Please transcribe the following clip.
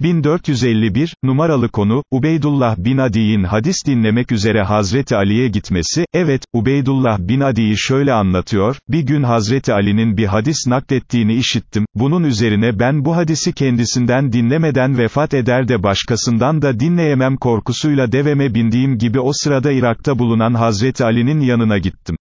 1451, numaralı konu, Ubeydullah bin Adi'nin hadis dinlemek üzere Hazreti Ali'ye gitmesi, evet, Ubeydullah bin Adi'yi şöyle anlatıyor, bir gün Hazreti Ali'nin bir hadis naklettiğini işittim, bunun üzerine ben bu hadisi kendisinden dinlemeden vefat eder de başkasından da dinleyemem korkusuyla deveme bindiğim gibi o sırada Irak'ta bulunan Hazreti Ali'nin yanına gittim.